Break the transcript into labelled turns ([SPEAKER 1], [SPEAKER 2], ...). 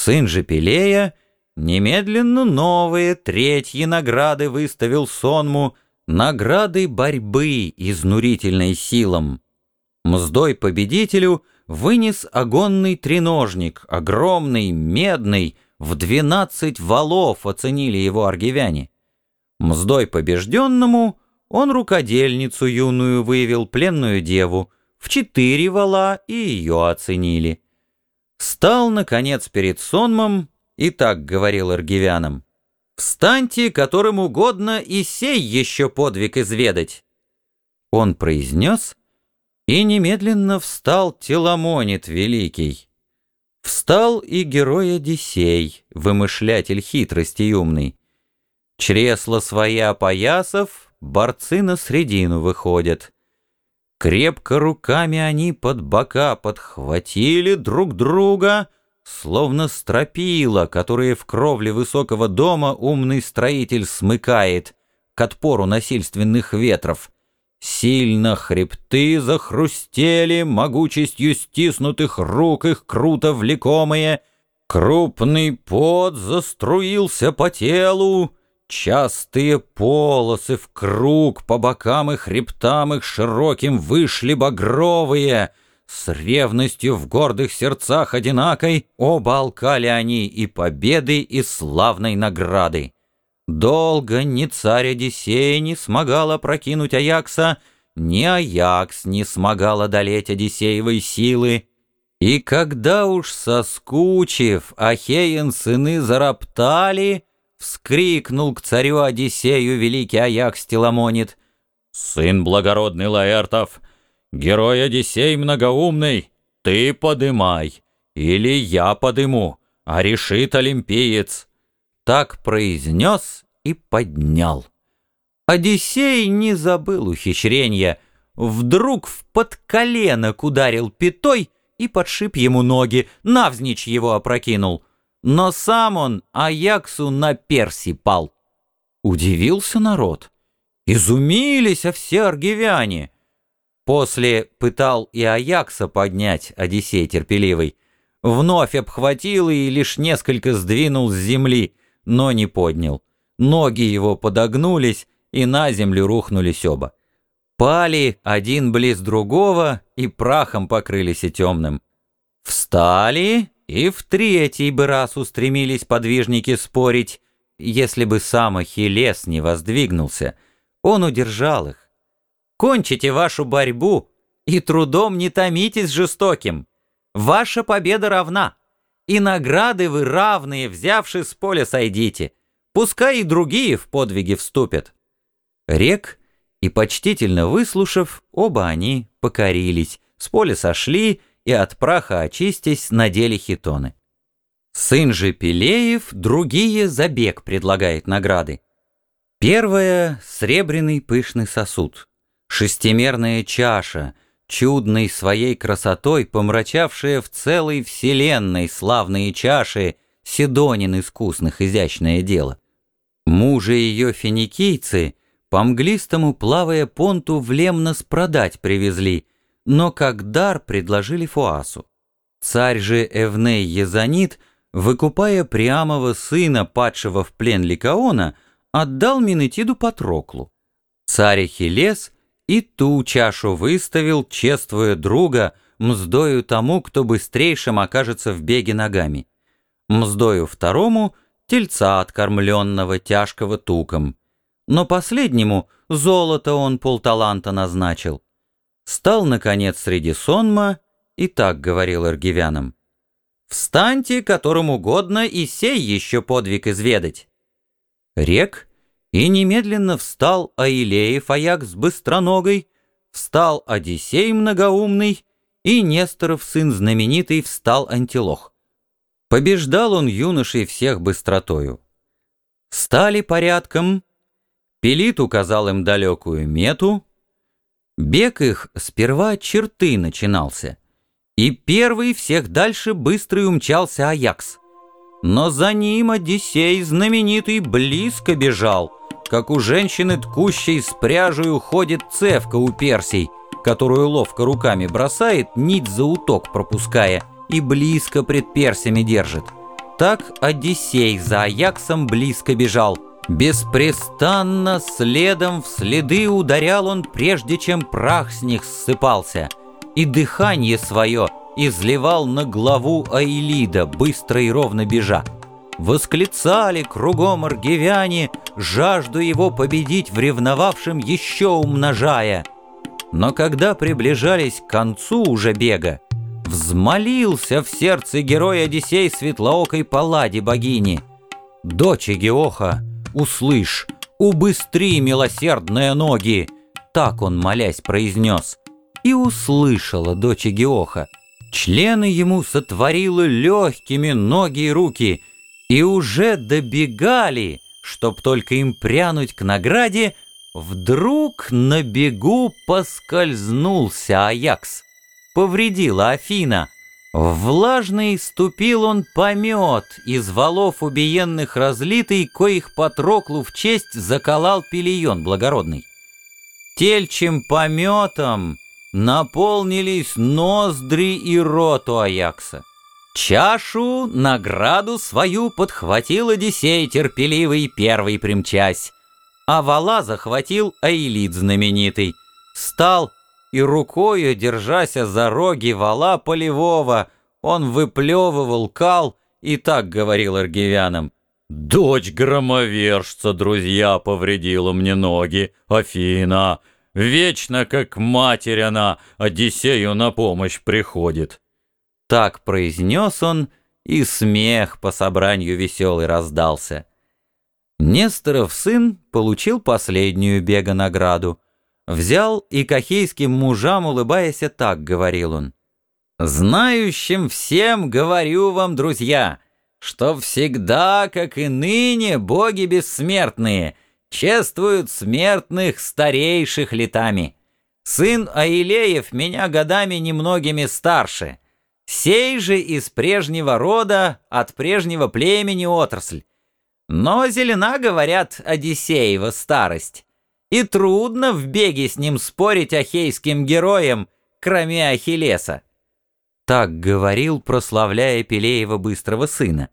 [SPEAKER 1] Сын же Пелея немедленно новые третьи награды выставил сонму, награды борьбы изнурительной силам. Мздой победителю вынес огонный треножник, огромный, медный, в двенадцать валов оценили его аргивяне. Мздой побежденному он рукодельницу юную вывел, пленную деву, в четыре вала и ее оценили. Стал, наконец, перед сонмом и так говорил аргивянам. «Встаньте, которым угодно, и сей еще подвиг изведать!» Он произнес, и немедленно встал Теламонит Великий. Встал и герой Одиссей, вымышлятель хитрости умный. Чресла свои опоясав, борцы на средину выходят. Крепко руками они под бока подхватили друг друга, Словно стропила, которые в кровле высокого дома умный строитель смыкает К отпору насильственных ветров. Сильно хребты захрустели, могучестью стиснутых рук их круто влекомые, Крупный пот заструился по телу, Частые полосы в круг по бокам и хребтам их широким вышли багровые. С ревностью в гордых сердцах одинакой оба они и победы, и славной награды. Долго ни царь Одиссей не смогал опрокинуть Аякса, ни Аякс не смогал одолеть Одиссеевой силы. И когда уж соскучив, Ахеин сыны зароптали — Вскрикнул к царю Одиссею великий Аякс Теламонит. «Сын благородный Лаэртов, герой Одиссей многоумный, ты подымай, или я подыму, а решит олимпиец». Так произнес и поднял. Одиссей не забыл ухищрения, вдруг в под коленок ударил пятой и подшиб ему ноги, навзничь его опрокинул — но сам он Аяксу на перси пал. Удивился народ. Изумились все аргивяне. После пытал и Аякса поднять Одиссей терпеливый. Вновь обхватил и лишь несколько сдвинул с земли, но не поднял. Ноги его подогнулись, и на землю рухнулись оба. Пали один близ другого и прахом покрылись и темным. Встали и в третий бы раз устремились подвижники спорить, если бы сам Ахиллес не воздвигнулся. Он удержал их. «Кончите вашу борьбу и трудом не томитесь жестоким. Ваша победа равна, и награды вы равные, взявши с поля сойдите. Пускай и другие в подвиги вступят». Рек, и почтительно выслушав, оба они покорились, с поля сошли и от праха очистясь надели хитоны. Сын же Пелеев другие забег предлагает награды. Первое — сребряный пышный сосуд, шестимерная чаша, чудной своей красотой, помрачавшая в целой вселенной славные чаши, Седонин искусных изящное дело. Мужа ее финикийцы по мглистому плавая понту в Лемнос продать привезли, но как дар предложили Фуасу. Царь же Эвней Езанит, выкупая Приамова сына, падшего в плен Ликаона, отдал Минетиду Патроклу. Царь Ахиллес и ту чашу выставил, чествуя друга, мздою тому, кто быстрейшим окажется в беге ногами. Мздою второму — тельца откормленного, тяжкого туком. Но последнему золото он полталанта назначил стал, наконец, среди сонма и так говорил аргивянам. «Встаньте, которым угодно, и сей еще подвиг изведать». Рек, и немедленно встал Аилеев Аякс быстроногой, встал Одиссей многоумный, и Несторов сын знаменитый встал Антилох. Побеждал он юношей всех быстротою. Стали порядком, Пелит указал им далекую мету — Бег их сперва черты начинался, и первый всех дальше быстрый умчался Аякс. Но за ним Одиссей знаменитый близко бежал, как у женщины ткущей с пряжей уходит цевка у персей, которую ловко руками бросает, нить за уток пропуская, и близко пред персями держит. Так Одиссей за Аяксом близко бежал. Беспрестанно следом в следы ударял он, прежде чем прах с них ссыпался, и дыхание свое изливал на главу Аилида, быстро и ровно бежа. Восклицали кругом аргивяне, жажду его победить в ревновавшем еще умножая. Но когда приближались к концу уже бега, Взмолился в сердце герой Одиссей светлоокой Палладе богини. «Дочь Геоха, услышь, убыстри милосердные ноги!» Так он, молясь, произнес. И услышала дочь Геоха. Члены ему сотворила легкими ноги и руки, и уже добегали, чтоб только им прянуть к награде, вдруг на бегу поскользнулся Аякс повредила Афина. Влажный ступил он помет из валов убиенных разлитый, коих Патроклу в честь заколал Пелион благородный. Тельчим пометом наполнились ноздри и рот у Аякса. Чашу, награду свою подхватил Одиссей терпеливый, первый примчась, а вала захватил Аилит знаменитый. Стал и рукою, держася за роги вала полевого, он выплевывал кал и так говорил аргивянам. «Дочь громовержца, друзья, повредила мне ноги, Афина. Вечно, как матерь она, Одиссею на помощь приходит». Так произнес он, и смех по собранию веселый раздался. Несторов сын получил последнюю бега награду — Взял и кахейским мужам, улыбаясь, так говорил он. «Знающим всем говорю вам, друзья, что всегда, как и ныне, боги бессмертные чествуют смертных старейших летами. Сын Аилеев меня годами немногими старше. Сей же из прежнего рода, от прежнего племени отрасль. Но зелена, говорят, Одиссеева старость и трудно в беге с ним спорить ахейским героям, кроме Ахиллеса. Так говорил, прославляя Пелеева быстрого сына.